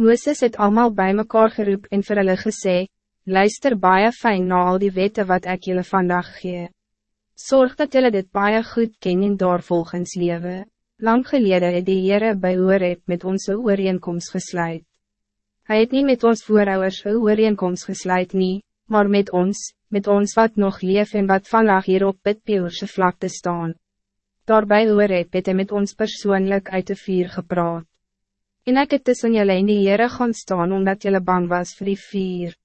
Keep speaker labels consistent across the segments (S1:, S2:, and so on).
S1: Mooses het allemaal bij mekaar geroep en vir hulle gesê, luister baie fijn na al die wette wat ik jullie vandaag gee. Zorg dat jullie dit baie goed ken en daar volgens lewe. Lang gelede het die Heere by Horeb met onze ooreenkomst gesluit. Hij het niet met ons voorouders een ooreenkomst gesluit nie, maar met ons, met ons wat nog leef en wat vandaag hier op het Peurse vlakte staan. Daarbij Horeb het hy met ons persoonlijk uit de vier gepraat. En ek het tussen julle en die Heere gaan staan omdat julle bang was voor die vier.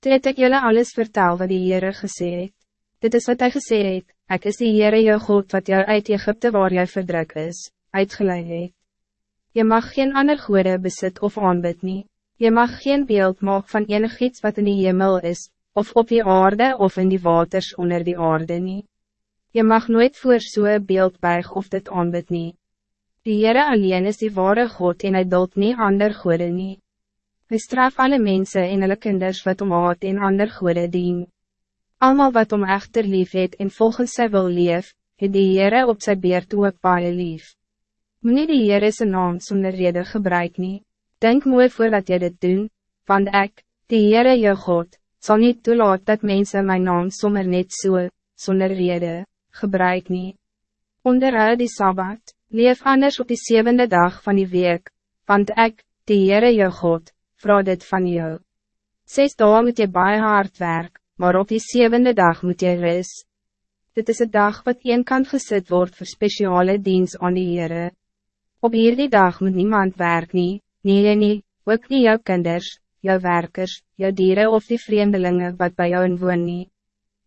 S1: Toe het ek julle alles vertel wat die Heere gesê het. Dit is wat hij gesê het, ek is die Heere jou God wat jou uit Egypte waar jy verdruk is, uitgeleid het. Je mag geen ander goede besit of aanbid nie. Je mag geen beeld maak van enig iets wat in die hemel is, of op die aarde of in die waters onder die aarde nie. Je mag nooit voor so'n beeld buig of dit aanbid nie. Die Heere alleen is die ware God en hy dult nie ander goede nie. Hij straf alle mensen en hulle kinders wat om haat en ander goede dien. Almal wat om echter lief het en volgens sy wil leef, het die Heere op sy beurt ook baie lief. Meneer die Heere sy naam sonder rede gebruik nie. Denk mooi voordat jy dit doen, want ek, die Heere jou God, zal niet toelaat dat mensen mijn naam sommer net so, sonder rede, gebruik nie. Onderhoud die Sabbat, leef anders op die zevende dag van die week, want ik, die Heere jou God, vraag dit van jou. Zes dagen moet je baie hard werk, maar op die zevende dag moet je res. Dit is een dag wat een kant gezet wordt voor speciale dienst aan die Heere. Op hierdie dag moet niemand werk nie, nie jy nie, ook nie jou kinders, jou werkers, jou dieren of die vreemdelingen wat bij jou inwoon nie.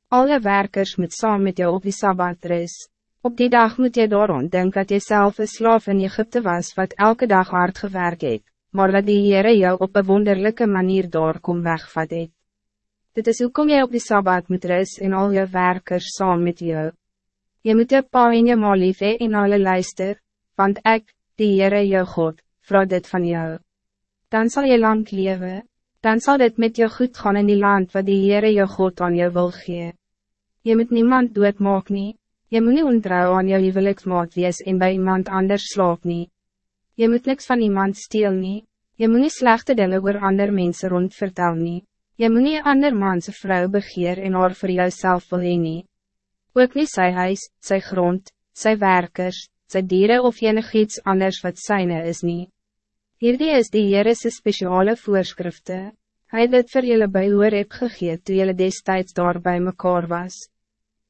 S1: Alle werkers moet saam met jou op die Sabbat res. Op die dag moet je daarom denken dat je zelf een slaaf in Egypte was wat elke dag hard gewerkt het maar dat die Heere jou op een wonderlijke manier daar kom wegvat het. Dit is hoe kom jy op die Sabbat moet ris en al jou werkers saam met jou. Je moet jou pa en jou ma lief hee en alle luister, want ik, die Heere jou God, vraag dit van jou. Dan zal je lang leven, dan zal dit met jou goed gaan in die land wat die Heere jou God aan jou wil gee. Je moet niemand doodmaak nie, je moet nie ontrouw aan jou huweliksmaat wees en bij iemand anders slaap nie. Je moet niks van iemand steel nie, je moet nie slechte dingen oor ander mensen rond vertel nie, je moet nie ander manse vrou begeer en haar vir jouself wil heen nie. Ook nie sy huis, sy grond, sy werkers, sy dieren of enig iets anders wat syne is nie. Hierdie is die Heerese speciale voorschriften. Hij het dit vir julle by Horeb gegeet toe julle destijds daar bij mekaar was.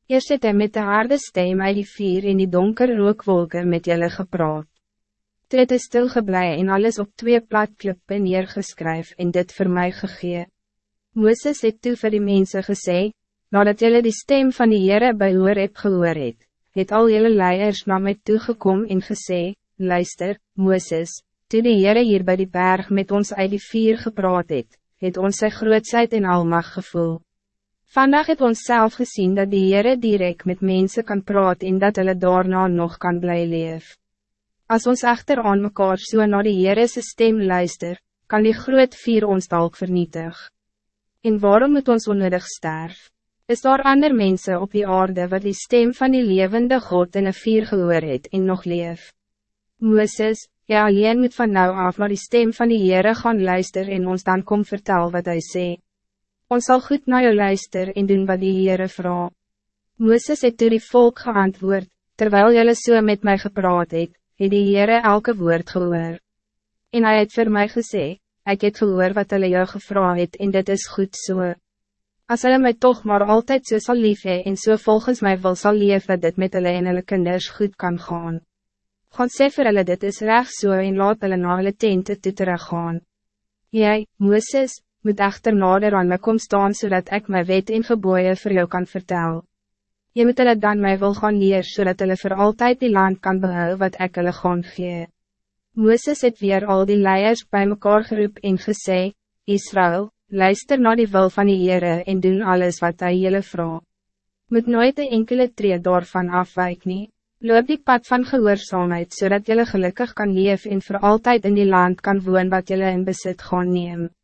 S1: Eerst het hy met de harde stem uit die vier in die donker rookwolken met julle gepraat. Toe het hy stilgeblij en alles op twee platklippe neergeskryf en dit voor mij gegee. Mooses het toe vir die mense gesê, nadat jullie die stem van die Heere by Horeb gehoor het, het al jullie leiers na my toegekom en gesê, luister, Mooses, toe die Heere hier bij die berg met ons uit die vier gepraat het, het ons sy grootsheid en almag gevoel. Vandaag het ons zelf gezien dat die Heere direct met mensen kan praten en dat hulle daarna nog kan blij leven. Als ons echter aan mekaar so na die Heerese stem luister, kan die groot vier ons dalk vernietig. En waarom moet ons onnodig sterf? Is daar ander mensen op die aarde wat die stem van die levende God in een vier gehoor het en nog leef? Mooses, jy alleen moet van nou af naar die stem van die Heere gaan luister en ons dan kom vertel wat hij sê. Ons zal goed naar jou luister en doen wat die Heere vraag. Mooses het door die volk geantwoord, terwijl jullie so met mij gepraat het, het die Heere elke woord gehoor. En hij het voor mij gesê, ik het gehoor wat hulle jou gevra het en dit is goed so. As hulle my toch maar altijd so sal lief hee en so volgens mij wil sal leef dat dit met hulle en hulle kinders goed kan gaan. Gaan sê vir hulle dit is recht so en laat hulle na hulle tente toe teruggaan. Jy, Mooses, moet echter nader aan my kom staan zodat ik mijn wet en geboeien voor jou kan vertellen. Je moet hulle dan mij wil gaan leer, zodat hulle voor altijd die land kan behouden wat ik hulle gaan gee. Mooses het weer al die leiers bij mekaar geroep en gesê, Israël, luister naar die wil van die Heere en doen alles wat hij jullie vraagt. Moet nooit een enkele tree daarvan afwijk nie. Loop die pad van gehoorzaamheid, zodat jullie gelukkig kan leven en voor altijd in die land kan woon wat jullie in bezit gaan nemen.